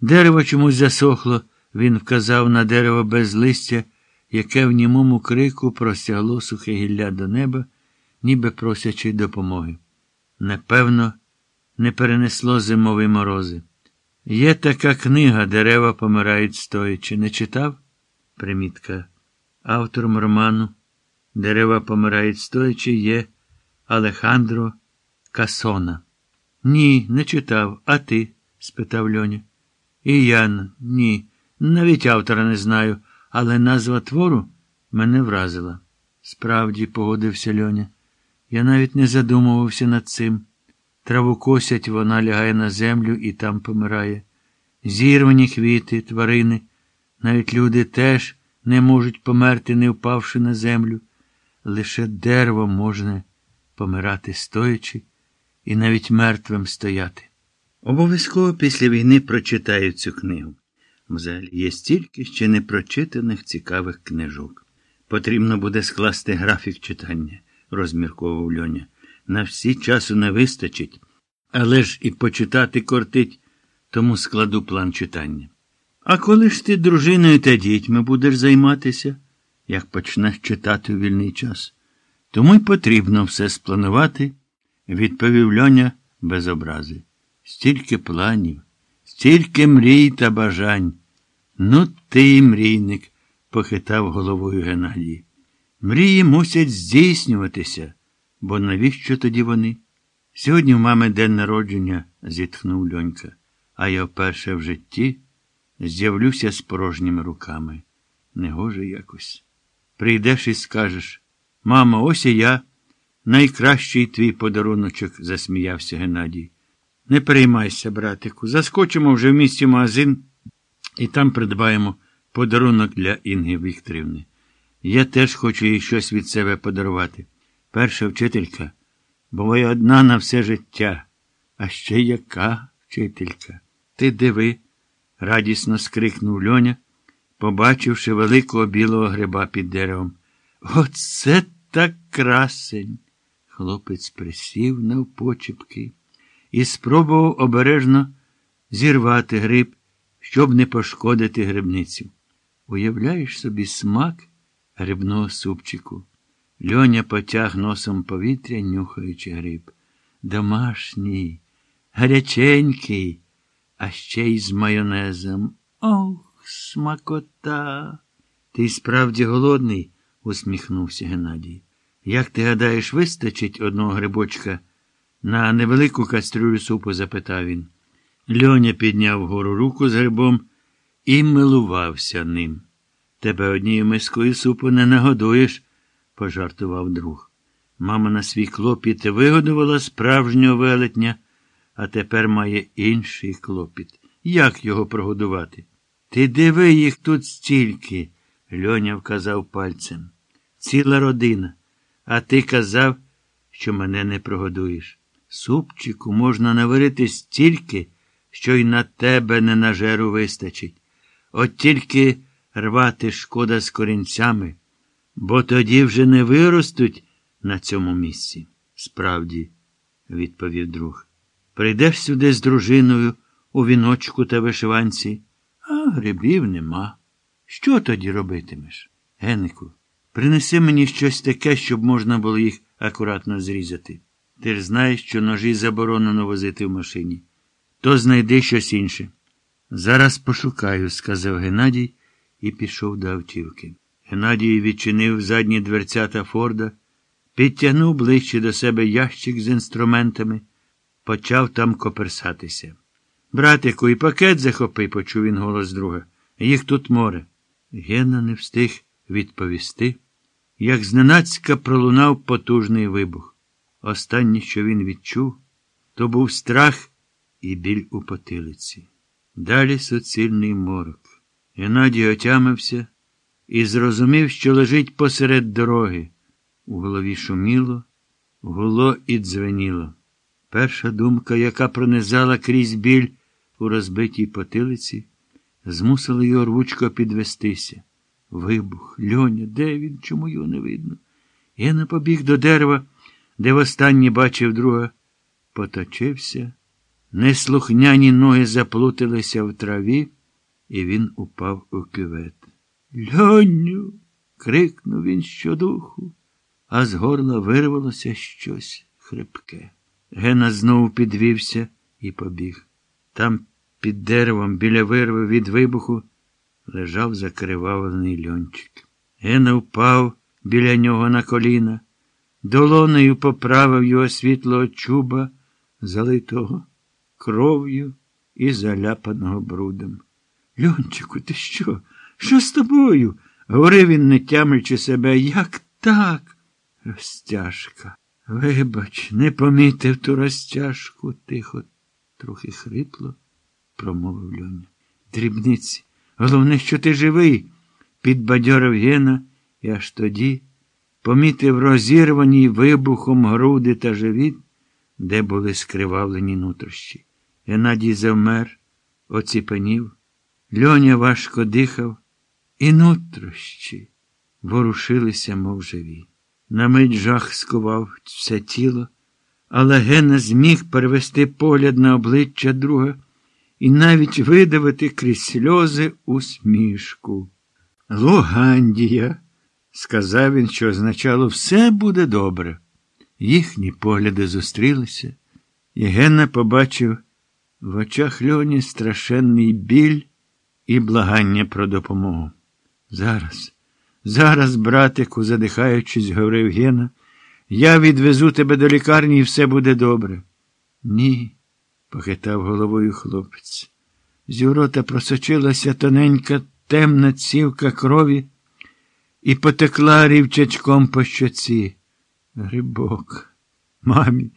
Дерево чомусь засохло, він вказав на дерево без листя, яке в німому крику простягло сухе гілля до неба, ніби просячи допомоги. Напевно, не перенесло зимові морози. Є така книга Дерева помирають стоячи. Не читав? Примітка. Автором роману Дерева помирають стоячи є Алехандро Касона. Ні, не читав. А ти? спитав Льоня. І я ні. Навіть автора не знаю, але назва твору мене вразила. Справді, погодився Льоня. Я навіть не задумувався над цим. Траву косять, вона лягає на землю і там помирає. Зірвані квіти, тварини, навіть люди теж не можуть померти, не впавши на землю. Лише дерево можна помирати стоячи і навіть мертвим стояти. Обов'язково після війни прочитаю цю книгу. Взагалі є стільки ще непрочитаних цікавих книжок. Потрібно буде скласти графік читання, розмірковував Льоня. На всі часу не вистачить, але ж і почитати кортить, тому складу план читання. А коли ж ти дружиною та дітьми будеш займатися, як почнеш читати у вільний час? Тому й потрібно все спланувати, відповів Льоня без образи. Стільки планів, стільки мрій та бажань. Ну, ти мрійник, похитав головою Геннадій. Мрії мусять здійснюватися, бо навіщо тоді вони? Сьогодні в мами день народження, зітхнув Льонька, а я вперше в житті з'явлюся з порожніми руками. Негоже якось. Прийдеш і скажеш, мамо, ось і я. Найкращий твій подаруночок, засміявся Геннадій. Не переймайся, братику. Заскочимо вже в місті магазин і там придбаємо подарунок для Інги Вікторівни. Я теж хочу їй щось від себе подарувати. Перша вчителька буває одна на все життя. А ще яка вчителька? Ти диви, радісно скрикнув Льоня, побачивши великого білого гриба під деревом. Оце так красень. Хлопець присів навпочепки і спробував обережно зірвати гриб, щоб не пошкодити грибницю. Уявляєш собі смак грибного супчику. Льоня потяг носом повітря, нюхаючи гриб. Домашній, гаряченький, а ще й з майонезом. Ох, смакота. Ти справді голодний? усміхнувся Геннадій. Як ти гадаєш, вистачить одного грибочка? На невелику кастрюлю супу запитав він. Льоня підняв вгору руку з грибом і милувався ним. Тебе однією мискою супу не нагодуєш, пожартував друг. Мама на свій клопіт вигодувала справжнього велетня, а тепер має інший клопіт. Як його прогодувати? Ти диви їх тут стільки, Льоня вказав пальцем. Ціла родина. А ти казав, що мене не прогодуєш. Супчику можна наварити стільки, що й на тебе не на жеру вистачить. От тільки рвати шкода з корінцями, бо тоді вже не виростуть на цьому місці. Справді, відповів друг. Прийдеш сюди з дружиною у віночку та вишиванці, а грибів нема. Що тоді робитимеш? Генику, принеси мені щось таке, щоб можна було їх акуратно зрізати. Ти ж знаєш, що ножі заборонено возити в машині. То знайди щось інше. Зараз пошукаю, сказав Геннадій і пішов до автівки. Геннадій відчинив задні дверцята Форда, підтягнув ближче до себе ящик з інструментами, почав там коперсатися. Братику, і пакет захопи, почув він голос друга. Їх тут море. Гена не встиг відповісти, як зненацька пролунав потужний вибух. Останнє, що він відчув, то був страх і біль у потилиці. Далі суцільний морок. Геннадій отямився і зрозумів, що лежить посеред дороги. У голові шуміло, гуло і дзвеніло. Перша думка, яка пронизала крізь біль у розбитій потилиці, змусила його рвучко підвестися. Вибух, льоня, де він? Чому його не видно? Гена побіг до дерева, де востаннє бачив друга, поточився Неслухняні ноги заплуталися в траві, і він упав у кювет. Льоню. крикнув він щодуху, а з горла вирвалося щось хрипке. Гена знову підвівся і побіг. Там під деревом біля вирви від вибуху лежав закривавлений льончик. Гена впав біля нього на коліна, долонею поправив його світлого чуба, залитого кров'ю і заляпаного брудом. Льончику, ти що? Що з тобою? говорив він, не тямлячи себе. Як так? Розтяжка. Вибач, не помітив ту розтяжку, тихо, трохи хрипло, промовив Льоня. Дрібниці. Головне, що ти живий, підбадьорив Гена, і аж тоді помітив розірвані вибухом груди та живіт, де були скривавлені нутрощі. Геннадій завмер, оціпенів. Льоня важко дихав, і нутрощі ворушилися, мов живі. На мить жах скував все тіло, але Гена зміг перевести погляд на обличчя друга і навіть видавити крізь сльози усмішку. Лугандія, сказав він, що означало, все буде добре. Їхні погляди зустрілися, і Гена побачив в очах льоні страшенний біль і благання про допомогу. Зараз, зараз, братику, задихаючись, говорив Гена, я відвезу тебе до лікарні і все буде добре. Ні, похитав головою хлопець. З рота просочилася тоненька темна цівка крові і потекла рівчачком по щоці. Грибок, мамі,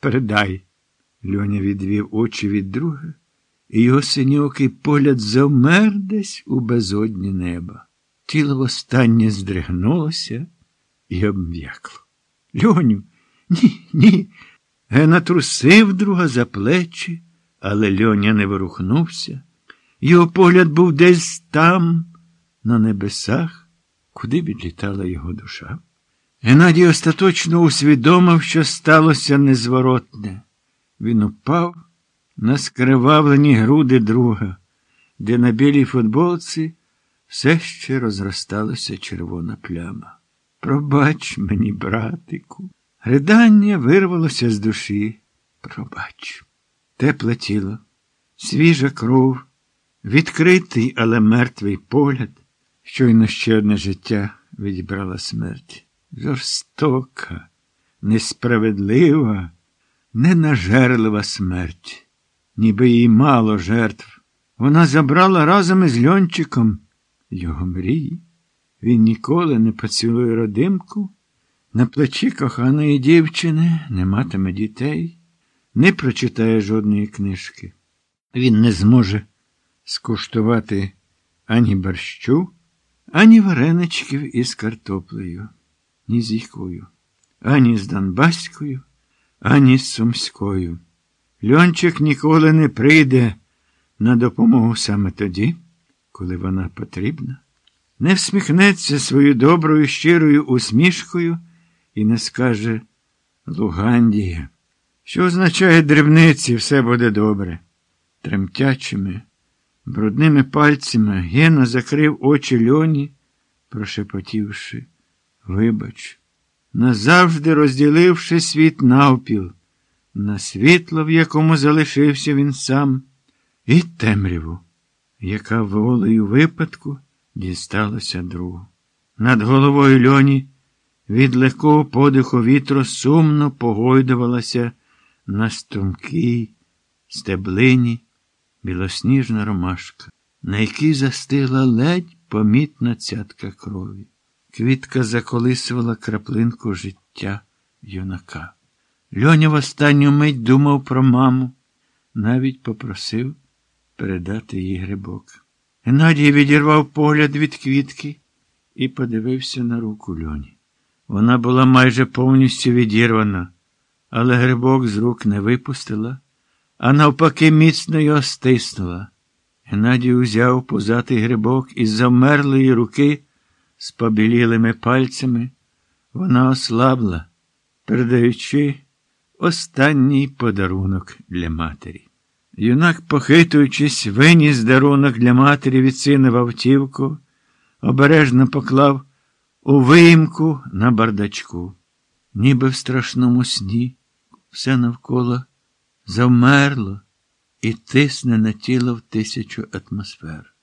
передай. Льоня відвів очі від друга, і його синьокий погляд завмер десь у безодні неба. Тіло востаннє здригнулося і обм'якло. Льоню, ні, ні. Гена трусив друга за плечі, але Льоня не ворухнувся. Його погляд був десь там, на небесах, куди відлітала його душа. Геннадій остаточно усвідомив, що сталося незворотне. Він упав на скривавлені груди друга, де на білій футболці все ще розросталася червона пляма. Пробач мені, братику. Ридання вирвалося з душі. Пробач. Тепле тіло, свіжа кров, відкритий, але мертвий погляд, щойно ще одне життя відібрала смерть. Жорстока, несправедлива, ненажерлива смерть, ніби їй мало жертв. Вона забрала разом із льончиком його мрії. Він ніколи не поцілує родимку, на плечі коханої дівчини не матиме дітей, не прочитає жодної книжки. Він не зможе скуштувати ані борщу, ані вареничків із картоплею, ні з ікою, ані з Донбаською, ані з Сумською. Льончик ніколи не прийде на допомогу саме тоді, коли вона потрібна, не всміхнеться свою доброю щирою усмішкою і не скаже Лугандія, що означає дрібниці, все буде добре. Тремтячими, брудними пальцями Гена закрив очі льоні, прошепотівши, вибач, назавжди розділивши світ навпіл, на світло, в якому залишився він сам, і темряву, яка волею випадку дісталася другу. Над головою льоні від легкого подиху вітру сумно погойдувалася на стрункій стеблині білосніжна ромашка, на якій застигла ледь помітна цятка крові. Квітка заколисувала краплинку життя юнака. Льоня в останню мить думав про маму, навіть попросив передати їй грибок. Геннадій відірвав погляд від квітки і подивився на руку льоні. Вона була майже повністю відірвана, але грибок з рук не випустила, а навпаки, міцно його стиснула. Геннадій узяв позатий грибок із замерлої руки з побілілими пальцями. Вона ослабла, передаючи останній подарунок для матері. Юнак, похитуючись, виніс дарунок для матері від сина в автівку, обережно поклав у виїмку на бардачку. Ніби в страшному сні все навколо завмерло і тисне на тіло в тисячу атмосфер.